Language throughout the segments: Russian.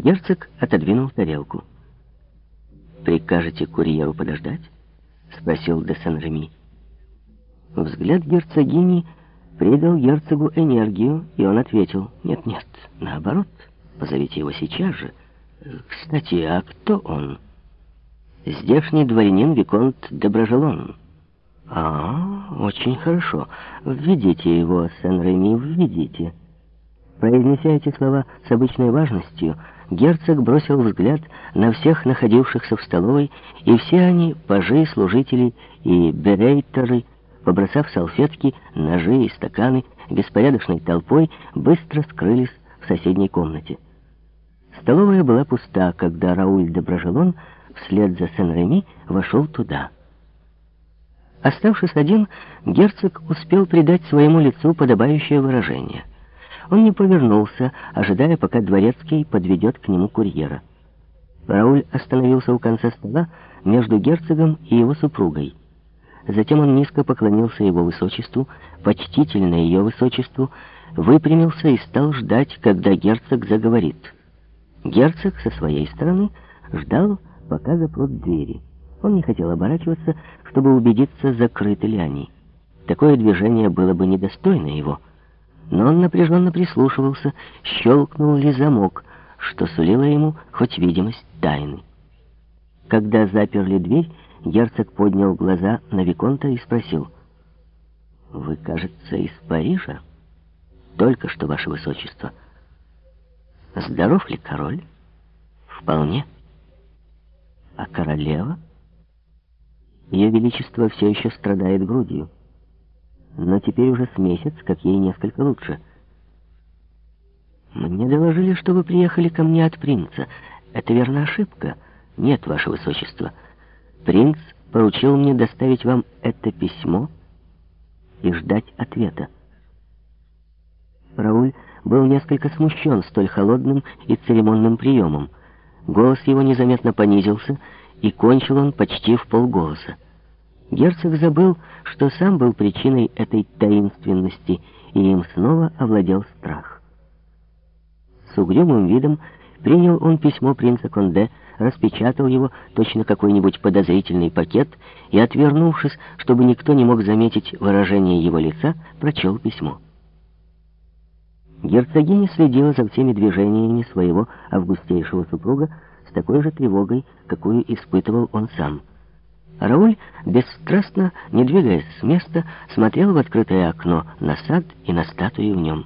Герцог отодвинул тарелку. «Прикажете курьеру подождать?» — спросил де Сен-Реми. Взгляд герцогини придал герцогу энергию, и он ответил, «Нет-нет, наоборот, позовите его сейчас же. Кстати, а кто он?» «Здешний дворянин Виконт Доброжелон». «А, очень хорошо. Введите его, Сен-Реми, введите». Произнеся эти слова с обычной важностью, герцог бросил взгляд на всех находившихся в столовой, и все они, пажи, служители и берейтеры, побросав салфетки, ножи и стаканы, беспорядочной толпой быстро скрылись в соседней комнате. Столовая была пуста, когда Рауль де Брожелон вслед за Сен-Реми вошел туда. Оставшись один, герцог успел придать своему лицу подобающее выражение. Он не повернулся, ожидая, пока дворецкий подведет к нему курьера. Рауль остановился у конца стола между герцогом и его супругой. Затем он низко поклонился его высочеству, почтительно ее высочеству, выпрямился и стал ждать, когда герцог заговорит. Герцог со своей стороны ждал, пока запрут двери. Он не хотел оборачиваться, чтобы убедиться, закрыты ли они. Такое движение было бы недостойно его — но он напряженно прислушивался, щелкнул ли замок, что сулило ему хоть видимость тайны. Когда заперли дверь, герцог поднял глаза на Виконта и спросил, «Вы, кажется, из Парижа? Только что, ваше высочество. Здоров ли король? Вполне. А королева? Ее величество все еще страдает грудью» но теперь уже с месяц, как ей несколько лучше. Мне доложили, что вы приехали ко мне от принца. Это верно ошибка? Нет, ваше высочество. Принц поручил мне доставить вам это письмо и ждать ответа. Рауль был несколько смущен столь холодным и церемонным приемом. Голос его незаметно понизился, и кончил он почти в полголоса. Герцог забыл, что сам был причиной этой таинственности, и им снова овладел страх. С угрюмым видом принял он письмо принца Конде, распечатал его, точно какой-нибудь подозрительный пакет, и, отвернувшись, чтобы никто не мог заметить выражение его лица, прочел письмо. Герцогиня следила за всеми движениями своего августейшего супруга с такой же тревогой, какую испытывал он сам — Рауль, бесстрастно, не двигаясь с места, смотрел в открытое окно на сад и на статуи в нем.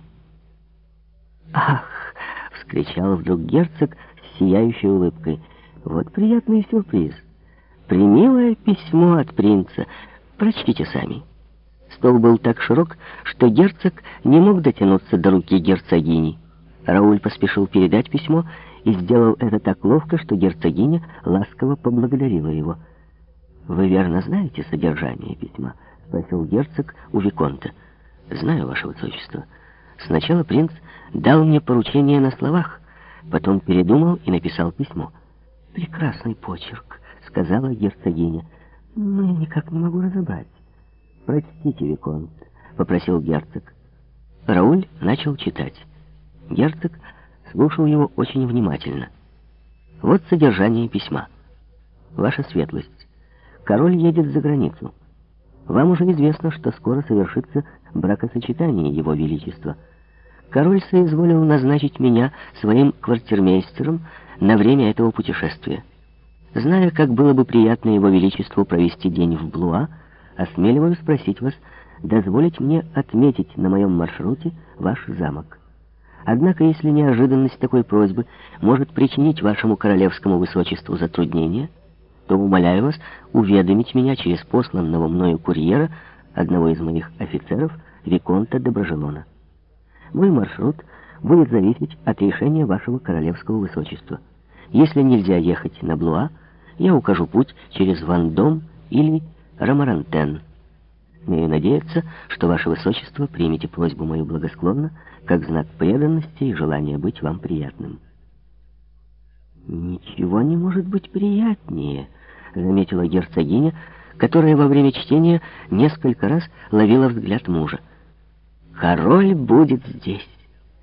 «Ах!» — вскричал вдруг герцог с сияющей улыбкой. «Вот приятный сюрприз. Примилое письмо от принца. Прочтите сами». Стол был так широк, что герцог не мог дотянуться до руки герцогини. Рауль поспешил передать письмо и сделал это так ловко, что герцогиня ласково поблагодарила его. «Вы верно знаете содержание письма?» — спросил герцог у Виконта. «Знаю, ваше высочество. Сначала принц дал мне поручение на словах, потом передумал и написал письмо». «Прекрасный почерк», — сказала герцогиня. «Но я никак не могу разобрать». «Прочтите, Виконт», — попросил герцог. Рауль начал читать. Герцог слушал его очень внимательно. Вот содержание письма. «Ваша светлость, Король едет за границу. Вам уже известно, что скоро совершится бракосочетание Его Величества. Король соизволил назначить меня своим квартирмейстером на время этого путешествия. Зная, как было бы приятно Его Величеству провести день в Блуа, осмеливаюсь спросить вас, дозволить мне отметить на моем маршруте ваш замок. Однако, если неожиданность такой просьбы может причинить вашему королевскому высочеству затруднения, то умоляю вас уведомить меня через посланного мною курьера, одного из моих офицеров, Виконта Доброжелона. Мой маршрут будет зависеть от решения вашего королевского высочества. Если нельзя ехать на Блуа, я укажу путь через Вандом или Ромарантен. Смею надеяться, что ваше высочество примете просьбу мою благосклонно, как знак преданности и желания быть вам приятным. «Ничего не может быть приятнее», — заметила герцогиня, которая во время чтения несколько раз ловила взгляд мужа. «Король будет здесь».